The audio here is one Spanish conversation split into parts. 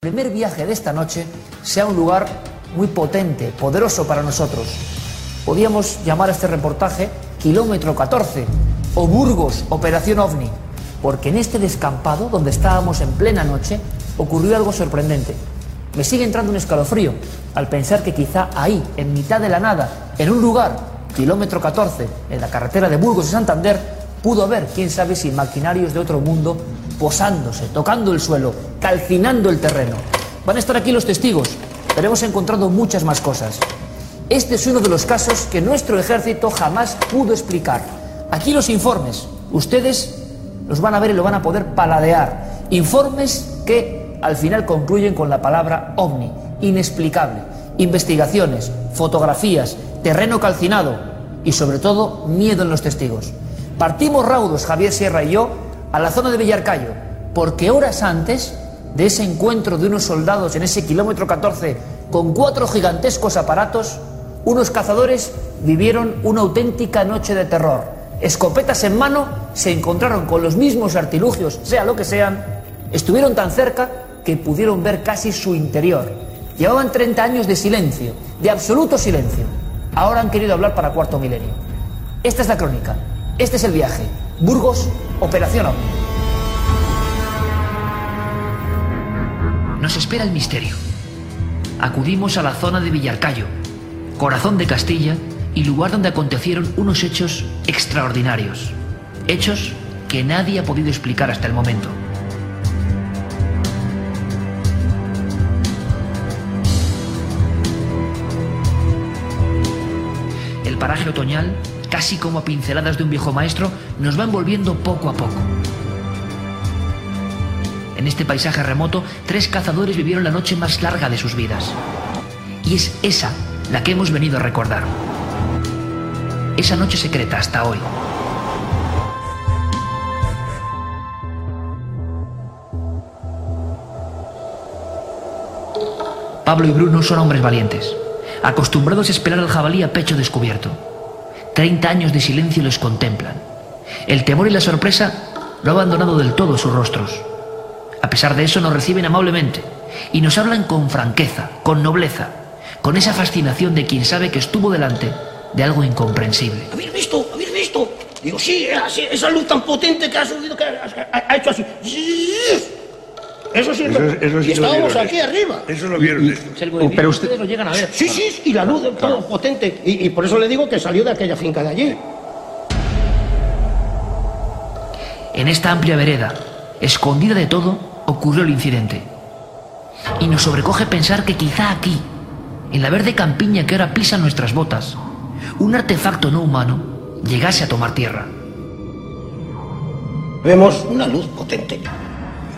el primer viaje de esta noche sea un lugar muy potente, poderoso para nosotros. Podíamos llamar a este reportaje Kilómetro 14 o Burgos, Operación OVNI, porque en este descampado, donde estábamos en plena noche, ocurrió algo sorprendente. Me sigue entrando un escalofrío al pensar que quizá ahí, en mitad de la nada, en un lugar, kilómetro 14, en la carretera de Burgos y Santander, pudo haber, quién sabe si maquinarios de otro mundo, posándose, tocando el suelo, calcinando el terreno. Van a estar aquí los testigos, pero hemos encontrado muchas más cosas. Este es uno de los casos que nuestro ejército jamás pudo explicar. Aquí los informes, ustedes los van a ver y lo van a poder paladear. Informes que al final concluyen con la palabra ovni, inexplicable. Investigaciones, fotografías, terreno calcinado y sobre todo miedo en los testigos. Partimos raudos, Javier Sierra y yo, a la zona de Villarcayo, porque horas antes de ese encuentro de unos soldados en ese kilómetro 14 con cuatro gigantescos aparatos, unos cazadores vivieron una auténtica noche de terror. Escopetas en mano, se encontraron con los mismos artilugios, sea lo que sean, estuvieron tan cerca que pudieron ver casi su interior. Llevaban 30 años de silencio, de absoluto silencio. Ahora han querido hablar para cuarto milenio. Esta es la crónica, este es el viaje. Burgos, Operación OVNI. Nos espera el misterio. Acudimos a la zona de Villarcayo, corazón de Castilla y lugar donde acontecieron unos hechos extraordinarios. Hechos que nadie ha podido explicar hasta el momento. El paraje otoñal, casi como pinceladas de un viejo maestro, nos va envolviendo poco a poco. En este paisaje remoto, tres cazadores vivieron la noche más larga de sus vidas. Y es esa la que hemos venido a recordar. Esa noche secreta hasta hoy. Pablo y Bruno son hombres valientes, acostumbrados a esperar al jabalí a pecho descubierto. Treinta años de silencio les contemplan. El temor y la sorpresa no ha abandonado del todo sus rostros. A pesar de eso nos reciben amablemente y nos hablan con franqueza, con nobleza, con esa fascinación de quien sabe que estuvo delante de algo incomprensible. ¿Habéis visto? ¿Habéis visto? Digo, sí, esa luz tan potente que ha subido, que ha hecho así. Eso sí, Eso, lo- eso sí y lo estábamos vieron. aquí arriba. Eso lo vieron. Pero usted- lo llegan a ver. Sí, sí, y la luz todo potente. Y, y por eso le digo que salió de aquella finca de allí. En esta amplia vereda, escondida de todo, ocurrió el incidente. Y nos sobrecoge pensar que quizá aquí, en la verde campiña que ahora pisa nuestras botas, un artefacto no humano llegase a tomar tierra. Vemos una luz potente.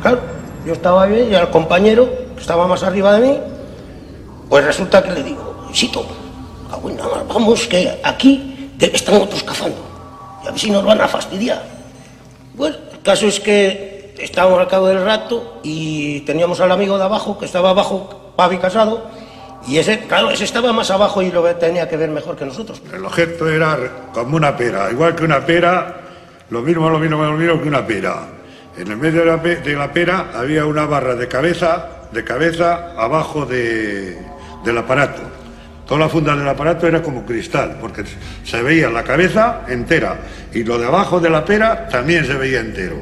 Claro, yo estaba bien y al compañero, que estaba más arriba de mí, pues resulta que le digo, Sito, vamos, que aquí están otros cazando. Y a ver si nos van a fastidiar. Bueno, el caso es que estábamos al cabo del rato y teníamos al amigo de abajo, que estaba abajo, Pavi Casado, y ese, claro, ese estaba más abajo y lo tenía que ver mejor que nosotros. El objeto era como una pera, igual que una pera, lo mismo, lo mismo, lo mismo que una pera. En el medio de la, de la pera había una barra de cabeza, de cabeza abajo de- del aparato. Toda la funda del aparato era como cristal, porque se veía la cabeza entera y lo de abajo de la pera también se veía entero.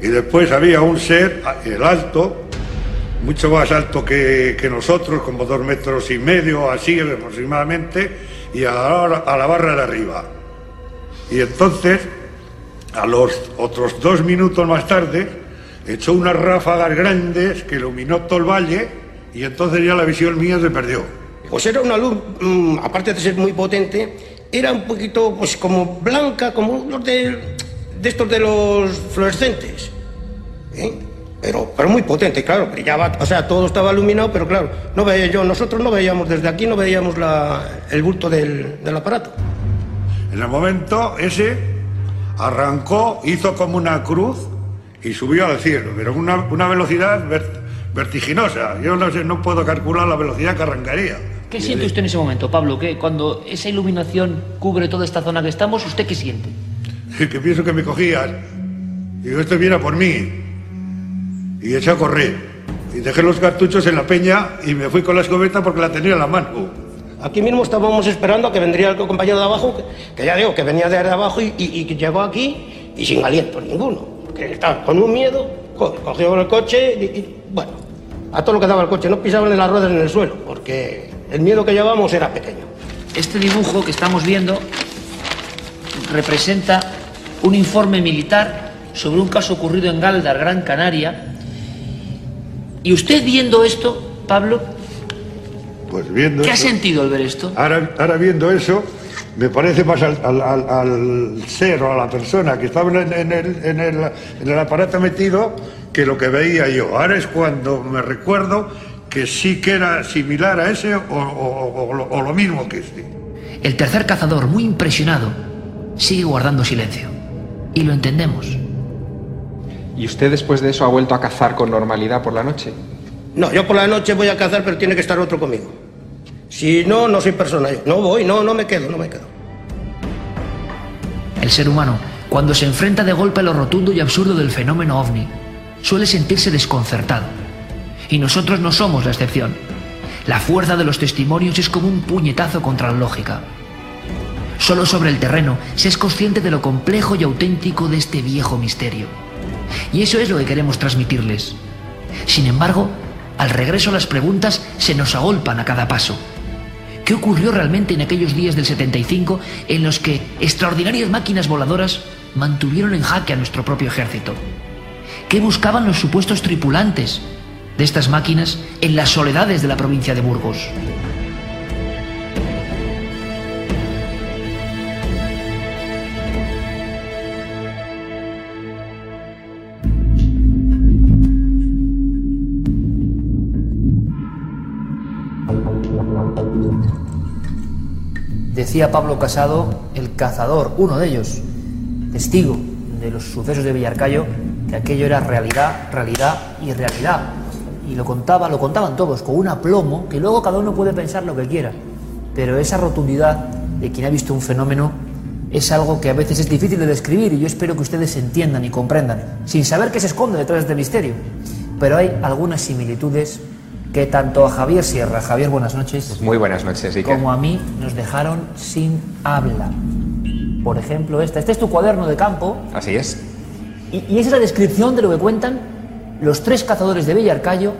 Y después había un ser, el alto, mucho más alto que, que nosotros, como dos metros y medio, así aproximadamente, y a la, a la barra de arriba. Y entonces, a los otros dos minutos más tarde, echó unas ráfagas grandes que iluminó todo el valle, y entonces ya la visión mía se perdió. Pues era una luz, mm, aparte de ser muy potente, era un poquito pues como blanca, como los de, de estos de los fluorescentes. ¿eh? Pero, pero muy potente, claro, brillaba, o sea, todo estaba iluminado, pero claro, no veía yo, nosotros no veíamos desde aquí, no veíamos la- el bulto del, del aparato. En el momento ese arrancó, hizo como una cruz y subió al cielo, pero una, una velocidad ver- vertiginosa. Yo no sé, no puedo calcular la velocidad que arrancaría. ¿Qué siente usted en ese momento, Pablo? ¿Qué, cuando esa iluminación cubre toda esta zona que estamos, ¿usted qué siente? Que pienso que me cogían. Digo, esto viene a por mí. Y eché a correr. Y dejé los cartuchos en la peña y me fui con la escopeta porque la tenía en la mano. Aquí mismo estábamos esperando a que vendría el compañero de abajo, que, ya digo, que venía de abajo y, y, llegó aquí y sin aliento ninguno. Que estaba con un miedo, co- cogió el coche y, y, bueno, a todo lo que daba el coche. No pisaban en las ruedas en el suelo, porque el miedo que llevábamos era pequeño. Este dibujo que estamos viendo representa un informe militar sobre un caso ocurrido en Galdar, Gran Canaria. Y usted viendo esto, Pablo, Pues viendo ¿qué ha eso- sentido al ver esto? Ahora, ahora viendo eso, me parece más al, al- al- al ser o a la persona que estaba en, en el, en el- en el aparato metido que lo que veía yo. Ahora es cuando me recuerdo que sí que era similar a ese o, o- o lo- o lo mismo que este. El tercer cazador, muy impresionado, sigue guardando silencio. Y lo entendemos. ¿Y usted después de eso ha vuelto a cazar con normalidad por la noche? No, yo por la noche voy a cazar, pero tiene que estar otro conmigo. Si no, no soy persona yo. No voy, no, no me quedo, no me quedo. El ser humano, cuando se enfrenta de golpe a lo rotundo y absurdo del fenómeno ovni, suele sentirse desconcertado. Y nosotros no somos la excepción. La fuerza de los testimonios es como un puñetazo contra la lógica. Solo sobre el terreno se es consciente de lo complejo y auténtico de este viejo misterio. Y eso es lo que queremos transmitirles. Sin embargo, al regreso las preguntas se nos agolpan a cada paso. ¿Qué ocurrió realmente en aquellos días del 75 en los que extraordinarias máquinas voladoras mantuvieron en jaque a nuestro propio ejército? ¿Qué buscaban los supuestos tripulantes de estas máquinas en las soledades de la provincia de Burgos? Decía Pablo Casado, el cazador, uno de ellos, testigo de los sucesos de Villarcayo, que aquello era realidad, realidad y realidad. Y lo contaba, lo contaban todos con un aplomo que luego cada uno puede pensar lo que quiera. Pero esa rotundidad de quien ha visto un fenómeno es algo que a veces es difícil de describir y yo espero que ustedes entiendan y comprendan, sin saber qué se esconde detrás de este misterio. Pero hay algunas similitudes que tanto a Javier Sierra, Javier, buenas noches, Muy buenas noches, Iker. como a mí nos dejaron sin habla. Por ejemplo, esta. Este es tu cuaderno de campo Así es. y, y esa es la descripción de lo que cuentan los tres cazadores de Villarcayo,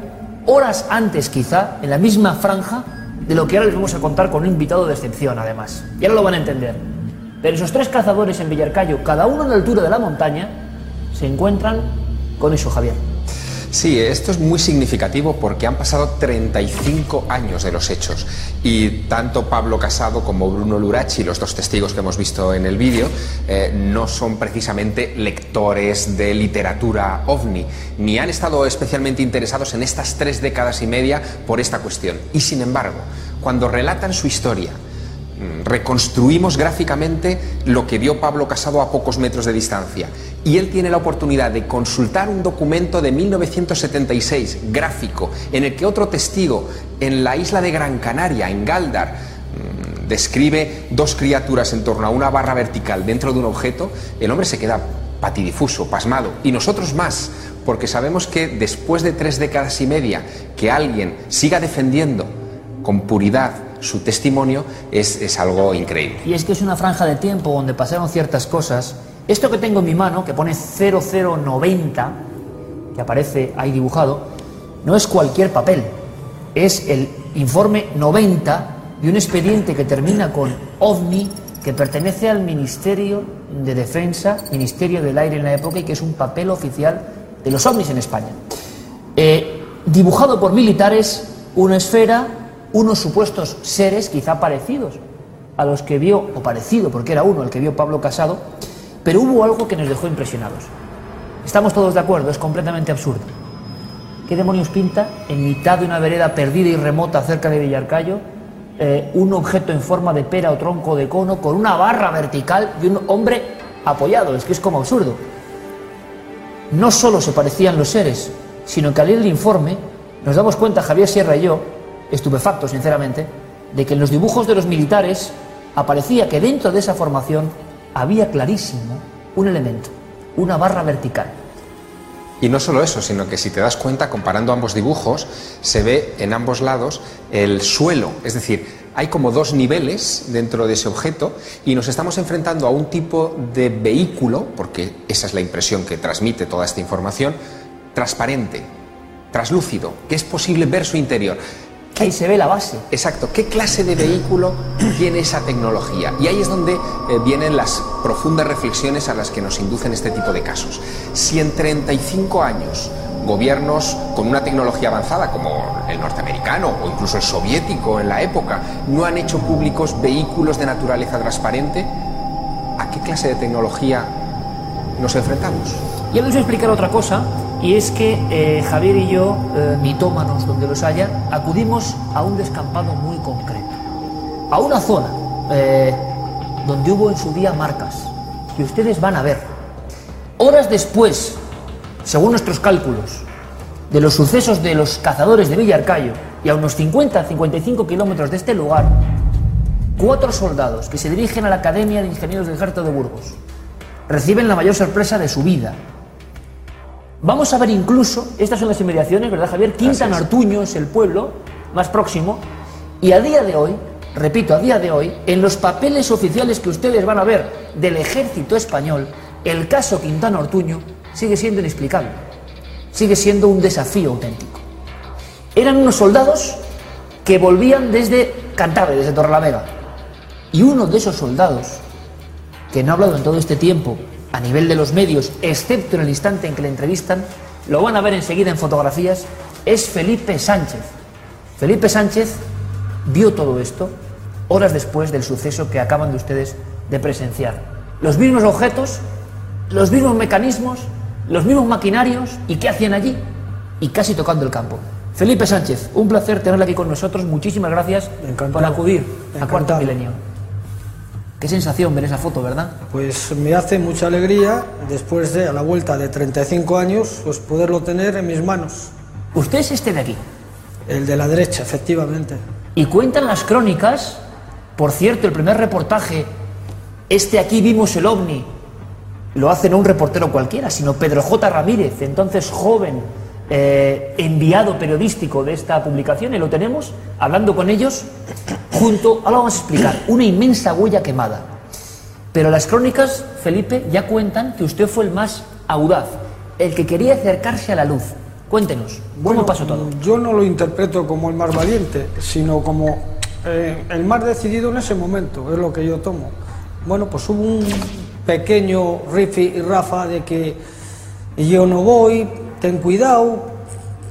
horas antes quizá, en la misma franja, de lo que ahora les vamos a contar con un invitado de excepción, además. Y ahora lo van a entender. Pero esos tres cazadores en Villarcayo, cada uno a la altura de la montaña, se encuentran con eso, Javier. Sí, esto es muy significativo porque han pasado 35 años de los hechos y tanto Pablo Casado como Bruno Lurachi, los dos testigos que hemos visto en el vídeo, eh, no son precisamente lectores de literatura ovni, ni han estado especialmente interesados en estas tres décadas y media por esta cuestión. Y sin embargo, cuando relatan su historia, reconstruimos gráficamente lo que vio Pablo Casado a pocos metros de distancia. Y él tiene la oportunidad de consultar un documento de 1976, gráfico, en el que otro testigo en la isla de Gran Canaria, en Galdar, mm, describe dos criaturas en torno a una barra vertical dentro de un objeto, el hombre se queda patidifuso, pasmado, y nosotros más, porque sabemos que después de tres décadas y media que alguien siga defendiendo con puridad su testimonio es, es algo increíble. Y es que es una franja de tiempo donde pasaron ciertas cosas. Esto que tengo en mi mano, que pone 0090, que aparece ahí dibujado, no es cualquier papel. Es el informe 90 de un expediente que termina con OVNI, que pertenece al Ministerio de Defensa, Ministerio del Aire en la época, y que es un papel oficial de los OVNIs en España. Eh, dibujado por militares, una esfera, unos supuestos seres, quizá parecidos a los que vio, o parecido, porque era uno el que vio Pablo Casado, pero hubo algo que nos dejó impresionados. Estamos todos de acuerdo, es completamente absurdo. ¿Qué demonios pinta en mitad de una vereda perdida y remota cerca de Villarcayo eh, un objeto en forma de pera o tronco de cono con una barra vertical y un hombre apoyado? Es que es como absurdo. No solo se parecían los seres, sino que al leer el informe nos damos cuenta, Javier Sierra y yo, estupefactos sinceramente, de que en los dibujos de los militares aparecía que dentro de esa formación había clarísimo un elemento, una barra vertical. Y no solo eso, sino que si te das cuenta, comparando ambos dibujos, se ve en ambos lados el suelo, es decir, hay como dos niveles dentro de ese objeto y nos estamos enfrentando a un tipo de vehículo, porque esa es la impresión que transmite toda esta información, transparente, traslúcido, que es posible ver su interior. Ahí se ve la base. Exacto, ¿qué clase de vehículo tiene esa tecnología? Y ahí es donde eh, vienen las profundas reflexiones a las que nos inducen este tipo de casos. Si en 35 años gobiernos con una tecnología avanzada como el norteamericano o incluso el soviético en la época no han hecho públicos vehículos de naturaleza transparente, ¿a qué clase de tecnología nos enfrentamos? Y les voy a explicar otra cosa, y es que eh, Javier y yo, eh, mitómanos donde los haya, acudimos a un descampado muy concreto, a una zona eh, donde hubo en su día marcas, que ustedes van a ver. Horas después según nuestros cálculos, de los sucesos de los cazadores de Villarcayo y a unos 50-55 kilómetros de este lugar, cuatro soldados que se dirigen a la Academia de Ingenieros del Ejército de Burgos reciben la mayor sorpresa de su vida. Vamos a ver incluso, estas son las inmediaciones, ¿verdad Javier? Quinta Nartuño es el pueblo más próximo y a día de hoy, repito, a día de hoy, en los papeles oficiales que ustedes van a ver del ejército español, el caso Quintana Ortuño sigue siendo inexplicable, sigue siendo un desafío auténtico. Eran unos soldados que volvían desde Cantabria, desde Torrelavega, y uno de esos soldados, que no ha hablado en todo este tiempo a nivel de los medios, excepto en el instante en que le entrevistan, lo van a ver enseguida en fotografías, es Felipe Sánchez. Felipe Sánchez vio todo esto horas después del suceso que acaban de ustedes de presenciar. Los mismos objetos, los mismos mecanismos, los mismos maquinarios y qué hacían allí y casi tocando el campo. Felipe Sánchez, un placer tenerle aquí con nosotros. Muchísimas gracias por acudir a Cuarto Milenio. Qué sensación ver esa foto, ¿verdad? Pues me hace mucha alegría, después de a la vuelta de 35 años, pues poderlo tener en mis manos. ¿Usted es este de aquí? El de la derecha, efectivamente. Y cuentan las crónicas, por cierto, el primer reportaje, este aquí vimos el ovni, lo hace no un reportero cualquiera, sino Pedro J. Ramírez, entonces joven eh, enviado periodístico de esta publicación, y lo tenemos hablando con ellos junto, ahora vamos a explicar, una inmensa huella quemada. Pero las crónicas, Felipe, ya cuentan que usted fue el más audaz, el que quería acercarse a la luz. Cuéntenos, ¿cómo pasó todo? Yo no lo interpreto como el más valiente, sino como eh, el más decidido en ese momento, es lo que yo tomo. Bueno, pues hubo un pequeño Rifi y Rafa de que yo no voy, ten cuidado,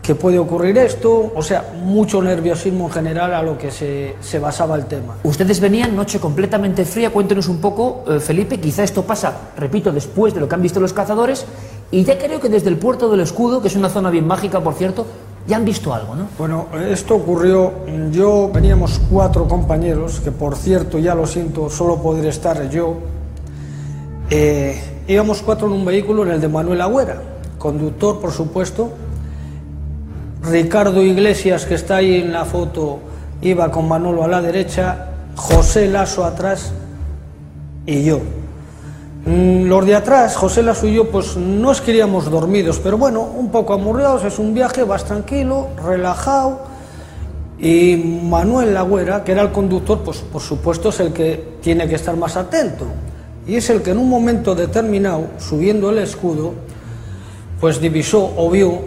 que puede ocurrir esto, o sea, mucho nerviosismo en general a lo que se, se basaba el tema. Ustedes venían noche completamente fría, cuéntenos un poco, eh, Felipe, quizá esto pasa, repito, después de lo que han visto los cazadores, y ya creo que desde el puerto del escudo, que es una zona bien mágica, por cierto, ya han visto algo, ¿no? Bueno, esto ocurrió, yo veníamos cuatro compañeros, que por cierto, ya lo siento, solo poder estar yo, eh, íbamos cuatro en un vehículo, en el de Manuel Agüera, conductor, por supuesto. Ricardo Iglesias, que está ahí en la foto, iba con Manolo a la derecha, José Lasso atrás y yo. Mm, los de atrás, José Lasso y yo, pues no es que iríamos dormidos, pero bueno, un poco amurriados, es un viaje, vas tranquilo, relajado. Y Manuel Lagüera, que era el conductor, pues por supuesto es el que tiene que estar más atento y es el que en un momento determinado, subiendo el escudo, pues divisó o vio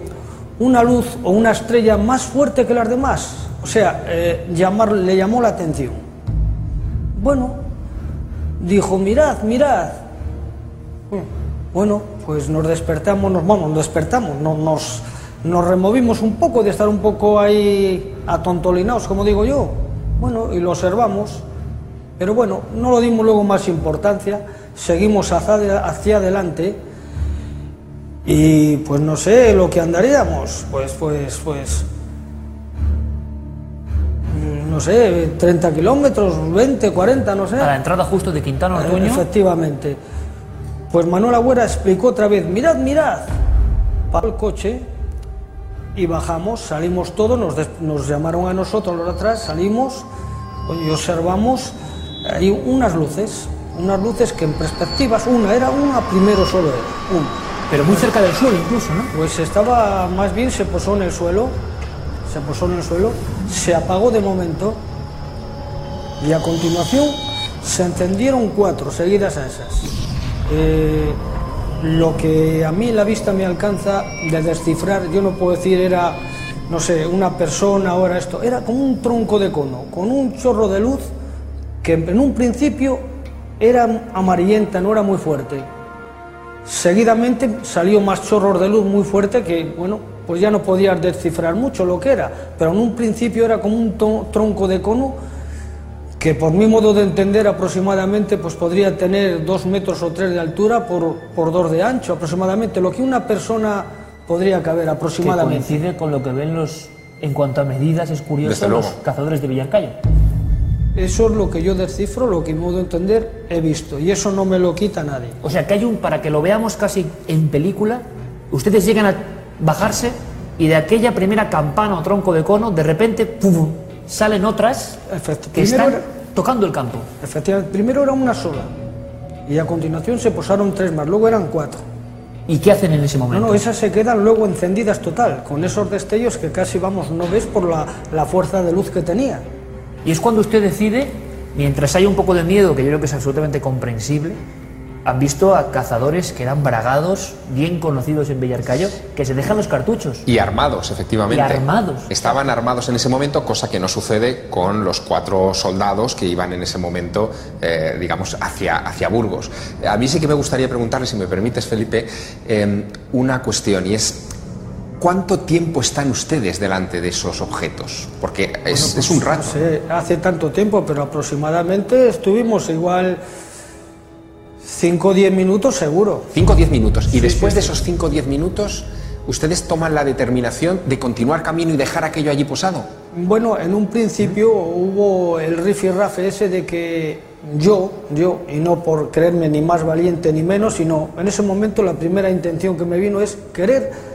una luz o una estrella más fuerte que las demás. O sea, eh, llamar, le llamó la atención. Bueno, dijo, mirad, mirad. Bueno, pues nos despertamos, nos, bueno, nos despertamos, nos, nos, nos removimos un poco de estar un poco ahí atontolinados, como digo yo. Bueno, y lo observamos. Pero bueno, no lo dimos luego más importancia, seguimos hacia adelante y pues no sé lo que andaríamos, pues, pues, pues, no sé, 30 kilómetros, 20, 40, no sé. A la entrada justo de Quintana Ortuño. Efectivamente. Pues Manuel Agüera explicó otra vez, mirad, mirad, para el coche y bajamos, salimos todos, nos, nos llamaron a nosotros los de atrás, salimos y observamos hay unas luces, unas luces que en perspectivas, una era una, primero solo era, una. Pero muy cerca del suelo incluso, ¿no? Pues estaba, más bien se posó en el suelo, se posó en el suelo, se apagó de momento y a continuación se encendieron cuatro seguidas a esas. Eh, lo que a mí la vista me alcanza de descifrar, yo no puedo decir era, no sé, una persona o era esto, era como un tronco de cono, con un chorro de luz que en un principio era amarillenta, no era muy fuerte. Seguidamente salió más chorros de luz muy fuerte que, bueno, pues ya no podías descifrar mucho lo que era, pero en un principio era como un tronco de cono que por mi modo de entender aproximadamente pues podría tener dos metros o tres de altura por, por dos de ancho aproximadamente, lo que una persona podría caber aproximadamente. Que coincide con lo que ven los, en cuanto a medidas, es curioso, los cazadores de Villarcayo. Eso es lo que yo descifro, lo que, modo de entender, he visto. Y eso no me lo quita nadie. O sea, que hay un, para que lo veamos casi en película, ustedes llegan a bajarse y de aquella primera campana o tronco de cono, de repente, ¡pum! salen otras que están tocando el campo. Efectivamente, primero era una sola y a continuación se posaron tres más, luego eran cuatro. ¿Y qué hacen en ese momento? No, no, esas se quedan luego encendidas total, con esos destellos que casi, vamos, no ves por la, la fuerza de luz que tenía. Y es cuando usted decide, mientras hay un poco de miedo, que yo creo que es absolutamente comprensible, han visto a cazadores que eran bragados, bien conocidos en Bellarcayo, que se dejan los cartuchos. Y armados, efectivamente. Y armados. Estaban armados en ese momento, cosa que no sucede con los cuatro soldados que iban en ese momento, eh, digamos, hacia, hacia Burgos. A mí sí que me gustaría preguntarle, si me permites, Felipe, eh, una cuestión, y es, ¿Cuánto tiempo están ustedes delante de esos objetos? Porque es, pues, un rato. No sé, hace tanto tiempo, pero aproximadamente estuvimos igual 5 o 10 minutos seguro. 5 o 10 minutos. Y después de esos 5 o 10 minutos, ¿ustedes toman la determinación de continuar camino y dejar aquello allí posado? Bueno, en un principio hubo el rafe ese de que yo, yo, y no por creerme ni más valiente ni menos, sino en ese momento la primera intención que me vino es querer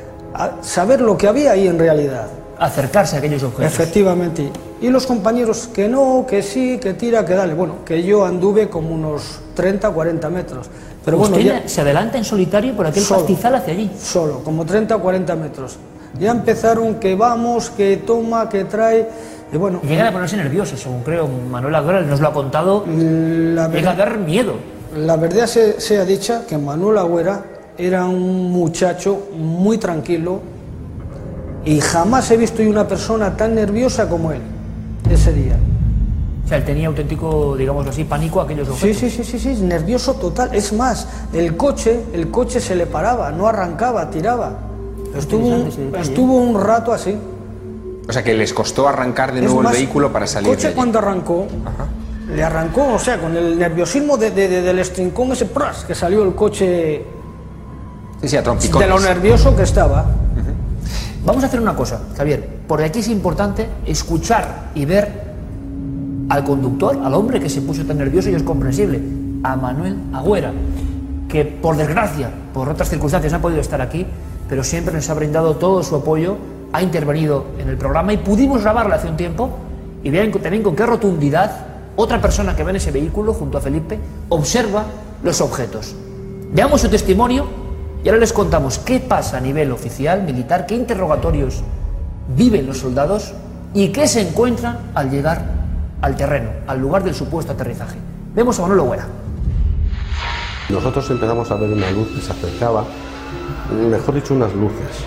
saber lo que había ahí en realidad. Acercarse a aquellos objetos. Efectivamente. Y los compañeros que no, que sí, que tira, que dale. Bueno, que yo anduve como unos 30, 40 metros. Pero bueno, ya, se adelanta en solitario por aquel pastizal hacia allí. Solo, como 30 o 40 metros. Ya empezaron que vamos, que toma, que trae. Y bueno. llegan a ponerse nerviosos, según creo. Manuel Agüera nos lo ha contado. La llega a dar miedo. La verdad sea, sea dicha que Manuel Agüera era un muchacho muy tranquilo y jamás he visto una persona tan nerviosa como él ese día. O sea, él tenía auténtico, digamos así, pánico a aquellos objetos. Sí, sí, sí, sí, sí, nervioso total. Es más, el coche, el coche se le paraba, no arrancaba, tiraba. Estuvo un, estuvo un rato así. O sea, que les costó arrancar de nuevo el vehículo para salir. El coche cuando arrancó, le arrancó, o sea, con el nerviosismo de, del estrincón ese pras, que salió el coche sí, a de lo nervioso que estaba. Vamos a hacer una cosa, Javier, porque aquí es importante escuchar y ver al conductor, al hombre que se puso tan nervioso y es comprensible, a Manuel Agüera, que por desgracia, por otras circunstancias no ha podido estar aquí, pero siempre nos ha brindado todo su apoyo, ha intervenido en el programa y pudimos grabarle hace un tiempo y vean también con qué rotundidad otra persona que ve en ese vehículo junto a Felipe observa los objetos. Veamos su testimonio y ahora les contamos qué pasa a nivel oficial, militar, qué interrogatorios viven los soldados y qué se encuentran al llegar al terreno, al lugar del supuesto aterrizaje. Vemos a Manolo Huera. Nosotros empezamos a ver una luz que se acercaba, mejor dicho, unas luces,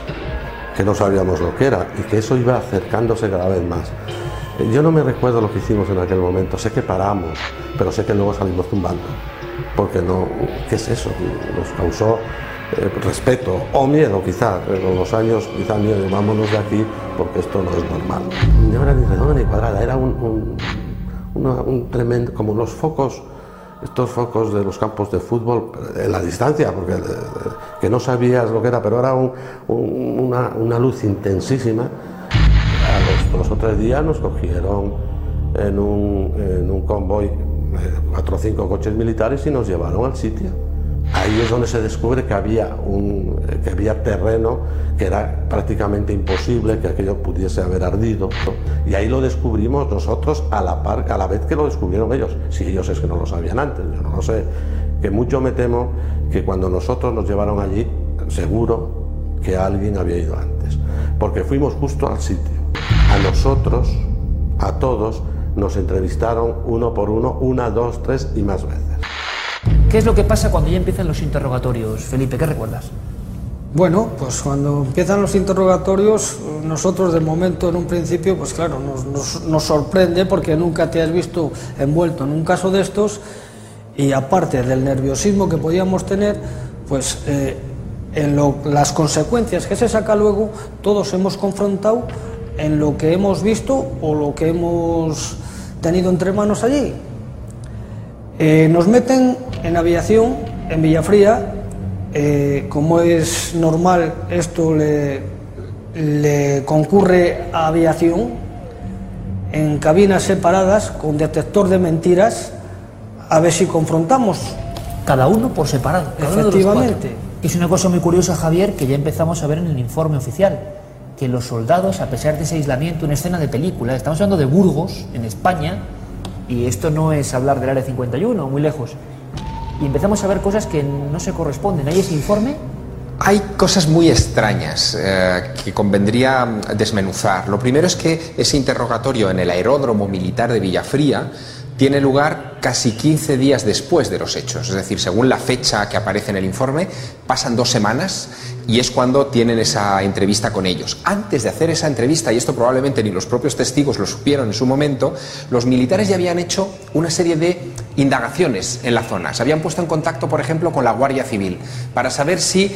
que no sabíamos lo que era y que eso iba acercándose cada vez más. Yo no me recuerdo lo que hicimos en aquel momento, sé que paramos, pero sé que luego salimos tumbando, porque no, ¿qué es eso? Nos causó eh, respeto o miedo quizá, con los años quizá miedo, vámonos de aquí porque esto no es normal. No era ni redonda ni cuadrada, era un, un, tremendo, como los focos, estos focos de los campos de fútbol en la distancia, porque eh, que no sabías lo que era, pero era una, una, luz intensísima. A los dos o tres días nos cogieron en un, en un convoy, eh, cuatro o cinco coches militares y nos llevaron al sitio. Ahí es donde se descubre que había, un, que había terreno que era prácticamente imposible que aquello pudiese haber ardido. Y ahí lo descubrimos nosotros a la, par, a la vez que lo descubrieron ellos. Si ellos es que no lo sabían antes, yo no lo sé. Que mucho me temo que cuando nosotros nos llevaron allí, seguro que alguien había ido antes, porque fuimos justo al sitio. A nosotros, a todos, nos entrevistaron uno por uno, una, dos, tres y más veces. ¿Qué es lo que pasa cuando ya empiezan los interrogatorios, Felipe? ¿Qué recuerdas? Bueno, pues cuando empiezan los interrogatorios, nosotros de momento en un principio, pues claro, nos, sorprende porque nunca te has visto envuelto en un caso de estos y aparte del nerviosismo que podíamos tener, pues eh, en lo- las consecuencias que se saca luego, todos hemos confrontado en lo que hemos visto o lo que hemos tenido entre manos allí. Eh, nos meten en aviación, en Villafría, eh, como es normal, esto le, le concurre a aviación, en cabinas separadas, con detector de mentiras, a ver si confrontamos. Cada uno por separado. cada uno de los Efectivamente. Es una cosa muy curiosa, Javier, que ya empezamos a ver en el informe oficial, que los soldados, a pesar de ese aislamiento, una escena de película, estamos hablando de Burgos, en España, y esto no es hablar del Área 51, muy lejos, y empezamos a ver cosas que no se corresponden. Hay ese informe Hay cosas muy extrañas eh, que convendría desmenuzar. Lo primero es que ese interrogatorio en el aeródromo militar de Villafría tiene lugar casi 15 días después de los hechos. Es decir, según la fecha que aparece en el informe, pasan dos semanas y es cuando tienen esa entrevista con ellos. Antes de hacer esa entrevista, y esto probablemente ni los propios testigos lo supieron en su momento, los militares ya habían hecho una serie de indagaciones en la zona. Se habían puesto en contacto, por ejemplo, con la Guardia Civil para saber si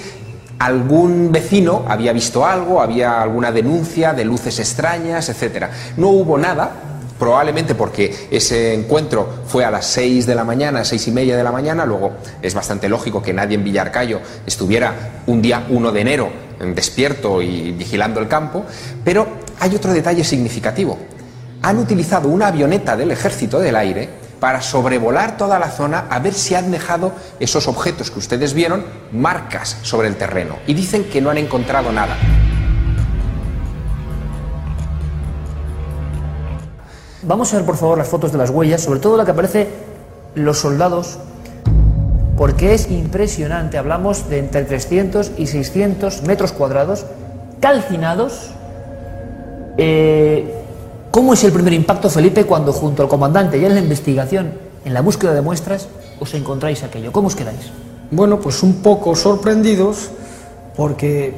algún vecino había visto algo, había alguna denuncia de luces extrañas, etcétera. No hubo nada, probablemente porque ese encuentro fue a las 6 de la mañana, seis y media de la mañana, luego es bastante lógico que nadie en Villarcayo estuviera un día 1 de enero despierto y vigilando el campo, pero hay otro detalle significativo. Han utilizado una avioneta del ejército del aire para sobrevolar toda la zona a ver si han dejado esos objetos que ustedes vieron marcas sobre el terreno. Y dicen que no han encontrado nada. Vamos a ver por favor las fotos de las huellas, sobre todo la que aparece los soldados, porque es impresionante. Hablamos de entre 300 y 600 metros cuadrados calcinados. Eh, ¿Cómo es el primer impacto, Felipe, cuando junto al comandante ya en la investigación, en la búsqueda de muestras, os encontráis aquello? ¿Cómo os quedáis? Bueno, pues un poco sorprendidos porque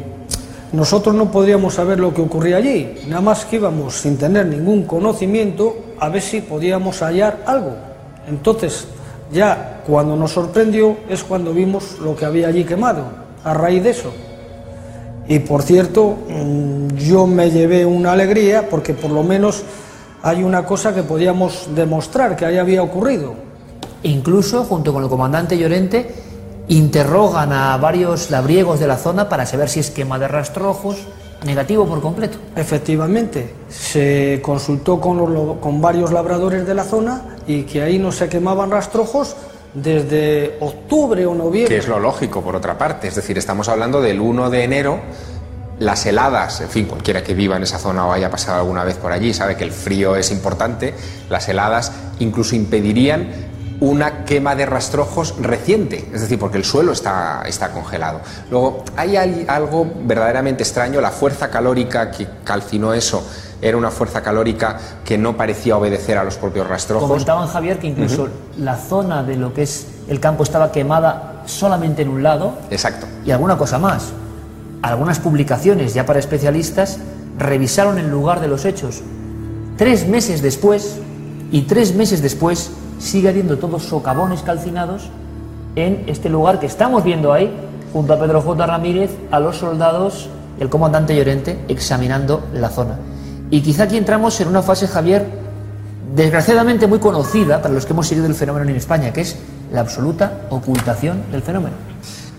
nosotros no podríamos saber lo que ocurría allí, nada más que íbamos sin tener ningún conocimiento a ver si podíamos hallar algo. Entonces, ya cuando nos sorprendió es cuando vimos lo que había allí quemado, a raíz de eso. Y por cierto, mm, yo me llevé una alegría porque por lo menos hay una cosa que podíamos demostrar que ahí había ocurrido. Incluso, junto con el comandante Llorente, interrogan a varios labriegos de la zona para saber si es quema de rastrojos, negativo por completo. Efectivamente, se consultó con, los lo- con varios labradores de la zona y que ahí no se quemaban rastrojos desde octubre o noviembre. Que es lo lógico, por otra parte. Es decir, estamos hablando del 1 de enero. Las heladas, en fin, cualquiera que viva en esa zona o haya pasado alguna vez por allí sabe que el frío es importante. Las heladas incluso impedirían una quema de rastrojos reciente, es decir, porque el suelo está, está congelado. Luego, hay al- algo verdaderamente extraño, la fuerza calórica que calcinó eso era una fuerza calórica que no parecía obedecer a los propios rastrojos. Comentaban Javier que incluso la zona de lo que es el campo estaba quemada solamente en un lado Exacto. y alguna cosa más. Algunas publicaciones ya para especialistas revisaron el lugar de los hechos. Tres meses después, y tres meses después, sigue habiendo todos socavones calcinados en este lugar que estamos viendo ahí, junto a Pedro J. Ramírez, a los soldados el comandante Llorente examinando la zona. Y quizá aquí entramos en una fase, Javier, desgraciadamente muy conocida para los que hemos seguido el fenómeno en España, que es la absoluta ocultación del fenómeno.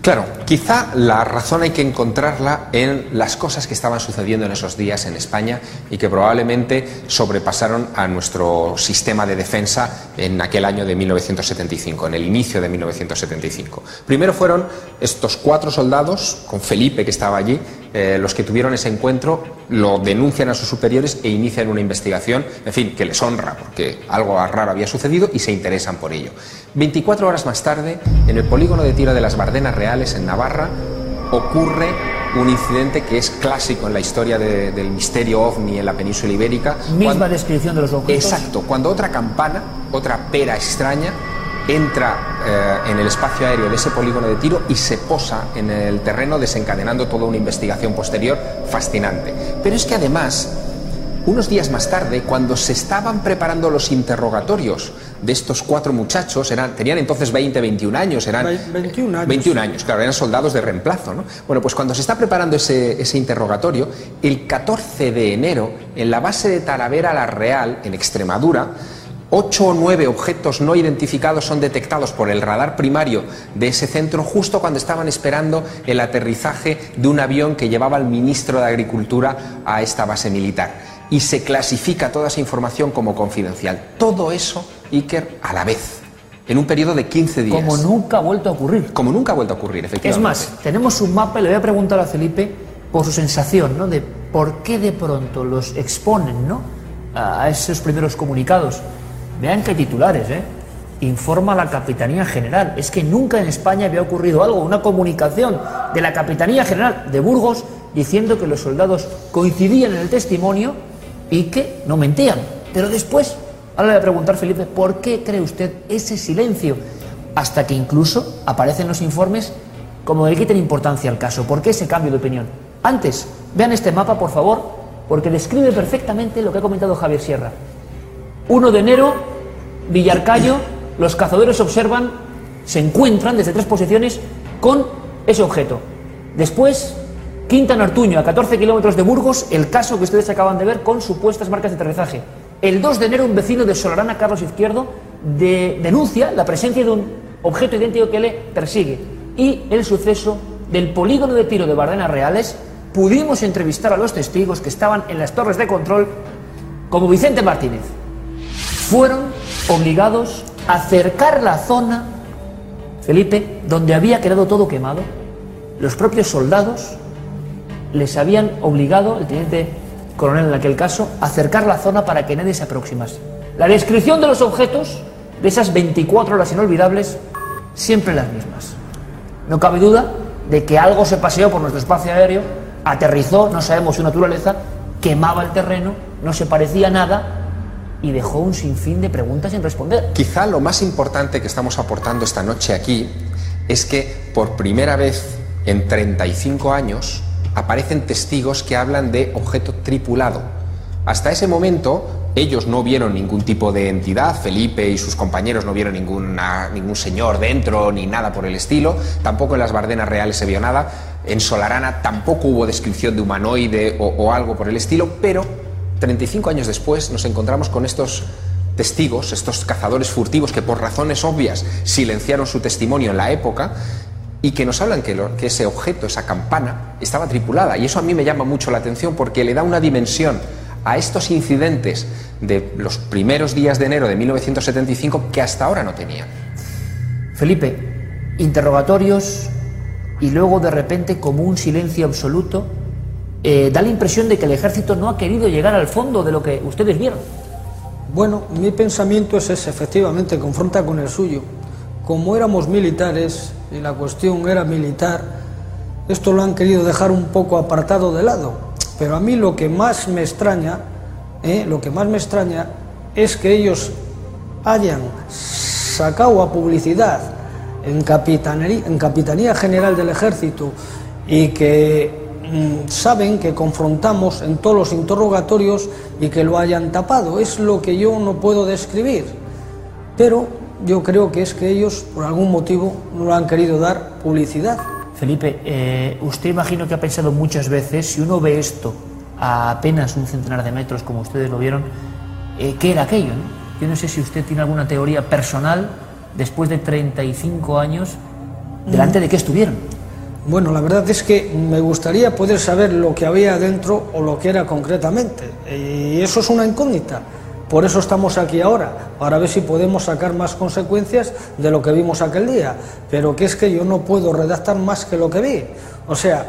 Claro, quizá la razón hay que encontrarla en las cosas que estaban sucediendo en esos días en España y que probablemente sobrepasaron a nuestro sistema de defensa en aquel año de 1975, en el inicio de 1975. Primero fueron estos cuatro soldados, con Felipe que estaba allí, eh, los que tuvieron ese encuentro, lo denuncian a sus superiores e inician una investigación, en fin, que les honra porque algo raro había sucedido y se interesan por ello. 24 horas más tarde, en el polígono de tiro de las Bardenas Reales, en Navarra, ocurre un incidente que es clásico en la historia de- del misterio ovni en la península ibérica. Misma Cuando- descripción de los objetos. Exacto, cuando otra campana, otra pera extraña, entra eh, en el espacio aéreo de ese polígono de tiro y se posa en el terreno desencadenando toda una investigación posterior fascinante. Pero es que además, unos días más tarde, cuando se estaban preparando los interrogatorios de estos cuatro muchachos, eran, tenían entonces 20, 21 años, eran... Ve- 21 años. 21 años, claro, eran soldados de reemplazo, ¿no? Bueno, pues cuando se está preparando ese, ese interrogatorio, el 14 de enero, en la base de Talavera la Real, en Extremadura, ocho o nueve objetos no identificados son detectados por el radar primario de ese centro justo cuando estaban esperando el aterrizaje de un avión que llevaba al ministro de Agricultura a esta base militar. Y se clasifica toda esa información como confidencial. Todo eso, Iker, a la vez, en un periodo de 15 días. Como nunca ha vuelto a ocurrir. Como nunca ha vuelto a ocurrir, Es efectivamente. más, tenemos un mapa y le voy a preguntar a Felipe por su sensación, ¿no? De por qué de pronto los exponen, ¿no? A esos primeros comunicados. Vean qué titulares, ¿eh? Informa la Capitanía General. Es que nunca en España había ocurrido algo, una comunicación de la Capitanía General de Burgos diciendo que los soldados coincidían en el testimonio y que no mentían. Pero después, ahora le voy a preguntar, Felipe, ¿por qué cree usted ese silencio? Hasta que incluso aparecen los informes como que quiten importancia al caso. ¿Por qué ese cambio de opinión? Antes, vean este mapa, por favor, porque describe perfectamente lo que ha comentado Javier Sierra. 1 de enero, Villarcayo, los cazadores observan, se encuentran desde tres posiciones con ese objeto. Después, Quinta Nartuño, a 14 kilómetros de Burgos, el caso que ustedes acaban de ver con supuestas marcas de aterrizaje. El 2 de enero, un vecino de Solarana, Carlos Izquierdo, de- denuncia la presencia de un objeto idéntico que le persigue. Y el suceso del polígono de tiro de Bardenas Reales, pudimos entrevistar a los testigos que estaban en las torres de control, como Vicente Martínez. Fueron obligados a cercar la zona, Felipe, donde había quedado todo quemado. Los propios soldados les habían obligado, el teniente coronel en aquel caso, a cercar la zona para que nadie se aproximase. La descripción de los objetos, de esas 24 horas inolvidables, siempre las mismas. No cabe duda de que algo se paseó por nuestro espacio aéreo, aterrizó, no sabemos su naturaleza, quemaba el terreno, no se parecía a nada y dejó un sinfín de preguntas sin responder. Quizá lo más importante que estamos aportando esta noche aquí es que por primera vez en 35 años aparecen testigos que hablan de objeto tripulado. Hasta ese momento ellos no vieron ningún tipo de entidad, Felipe y sus compañeros no vieron ninguna- ningún señor dentro ni nada por el estilo, tampoco en las Bardenas Reales se vio nada, en Solarana tampoco hubo descripción de humanoide o, o algo por el estilo, pero 35 años después nos encontramos con estos testigos, estos cazadores furtivos que por razones obvias silenciaron su testimonio en la época y que nos hablan que, ese objeto, esa campana, estaba tripulada. Y eso a mí me llama mucho la atención porque le da una dimensión a estos incidentes de los primeros días de enero de 1975 que hasta ahora no tenían. Felipe, interrogatorios y luego de repente como un silencio absoluto, eh, da la impresión de que el ejército no ha querido llegar al fondo de lo que ustedes vieron. Bueno, mi pensamiento es ese, efectivamente, confronta con el suyo. Como éramos militares y la cuestión era militar, esto lo han querido dejar un poco apartado de lado. Pero a mí lo que más me extraña, ¿eh? lo que más me extraña es que ellos hayan sacado a publicidad en en Capitanía General del Ejército y que saben que confrontamos en todos los interrogatorios y que lo hayan tapado. Es lo que yo no puedo describir. Pero yo creo que es que ellos, por algún motivo, no lo han querido dar publicidad. Felipe, eh, usted imagino que ha pensado muchas veces, si uno ve esto a apenas un centenar de metros como ustedes lo vieron, eh, ¿qué era aquello? no? Yo no sé si usted tiene alguna teoría personal después de 35 años, delante de qué estuvieron. Bueno, la verdad es que me gustaría poder saber lo que había dentro o lo que era concretamente. Y eso es una incógnita. Por eso estamos aquí ahora, para ver si podemos sacar más consecuencias de lo que vimos aquel día. Pero que es que yo no puedo redactar más que lo que vi. O sea,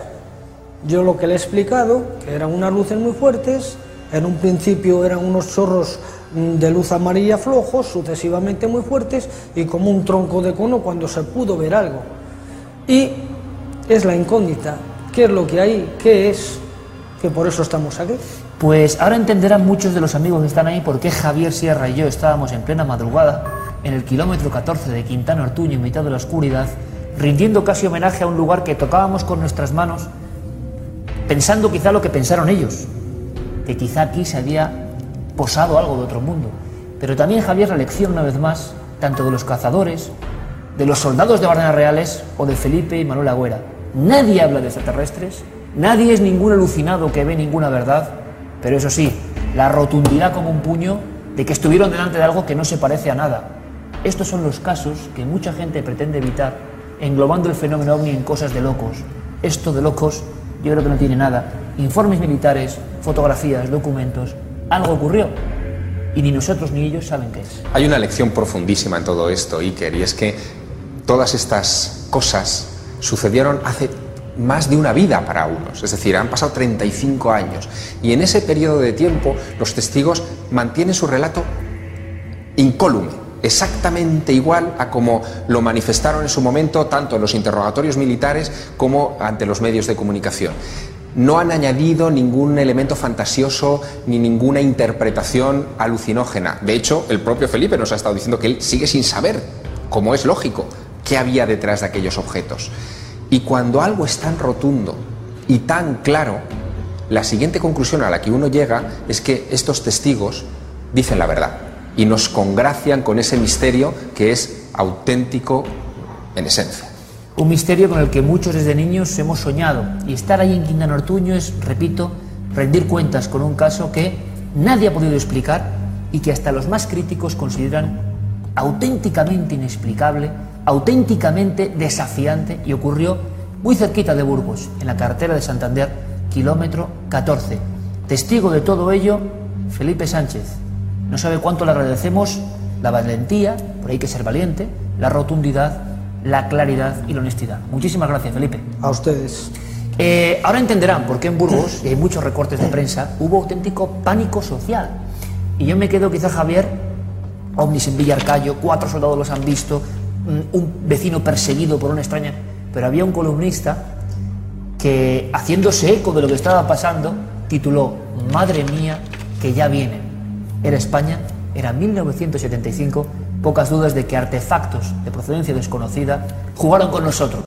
yo lo que le he explicado, que eran unas luces muy fuertes, en un principio eran unos chorros mm, de luz amarilla flojos, sucesivamente muy fuertes, y como un tronco de cono cuando se pudo ver algo. Y es la incógnita. ¿Qué es lo que hay? ¿Qué es? Que por eso estamos aquí. Pues ahora entenderán muchos de los amigos que están ahí por qué Javier Sierra y yo estábamos en plena madrugada en el kilómetro 14 de Quintana Ortuño en mitad de la oscuridad, rindiendo casi homenaje a un lugar que tocábamos con nuestras manos, pensando quizá lo que pensaron ellos, que quizá aquí se había posado algo de otro mundo. Pero también Javier la lección una vez más, tanto de los cazadores, de los soldados de Bardenas Reales o de Felipe y Manuel Agüera. Nadie habla de extraterrestres, nadie es ningún alucinado que ve ninguna verdad, pero eso sí, la rotundidad como un puño de que estuvieron delante de algo que no se parece a nada. Estos son los casos que mucha gente pretende evitar, englobando el fenómeno ovni en cosas de locos. Esto de locos yo creo que no tiene nada. Informes militares, fotografías, documentos, algo ocurrió y ni nosotros ni ellos saben qué es. Hay una lección profundísima en todo esto, Iker, y es que todas estas cosas sucedieron hace más de una vida para unos, es decir, han pasado 35 años y en ese periodo de tiempo los testigos mantienen su relato incólume, exactamente igual a como lo manifestaron en su momento tanto en los interrogatorios militares como ante los medios de comunicación. No han añadido ningún elemento fantasioso ni ninguna interpretación alucinógena. De hecho, el propio Felipe nos ha estado diciendo que él sigue sin saber, como es lógico, qué había detrás de aquellos objetos. Y cuando algo es tan rotundo y tan claro, la siguiente conclusión a la que uno llega es que estos testigos dicen la verdad y nos congracian con ese misterio que es auténtico en esencia. Un misterio con el que muchos desde niños hemos soñado. Y estar ahí en Quintana Ortuño es, repito, rendir cuentas con un caso que nadie ha podido explicar y que hasta los más críticos consideran auténticamente inexplicable, auténticamente desafiante y ocurrió muy cerquita de Burgos, en la carretera de Santander, kilómetro 14. Testigo de todo ello, Felipe Sánchez. No sabe cuánto le agradecemos la valentía, por ahí hay que ser valiente, la rotundidad, la claridad y la honestidad. Muchísimas gracias, Felipe. A ustedes. Eh, ahora entenderán por qué en Burgos, y hay muchos recortes de prensa, hubo auténtico pánico social. Y yo me quedo quizá, Javier, ovnis en Villarcayo, cuatro soldados los han visto, un vecino perseguido por una extraña... Pero había un columnista que, haciéndose eco de lo que estaba pasando, tituló Madre mía, que ya vienen. Era España, era 1975, pocas dudas de que artefactos de procedencia desconocida jugaron con nosotros.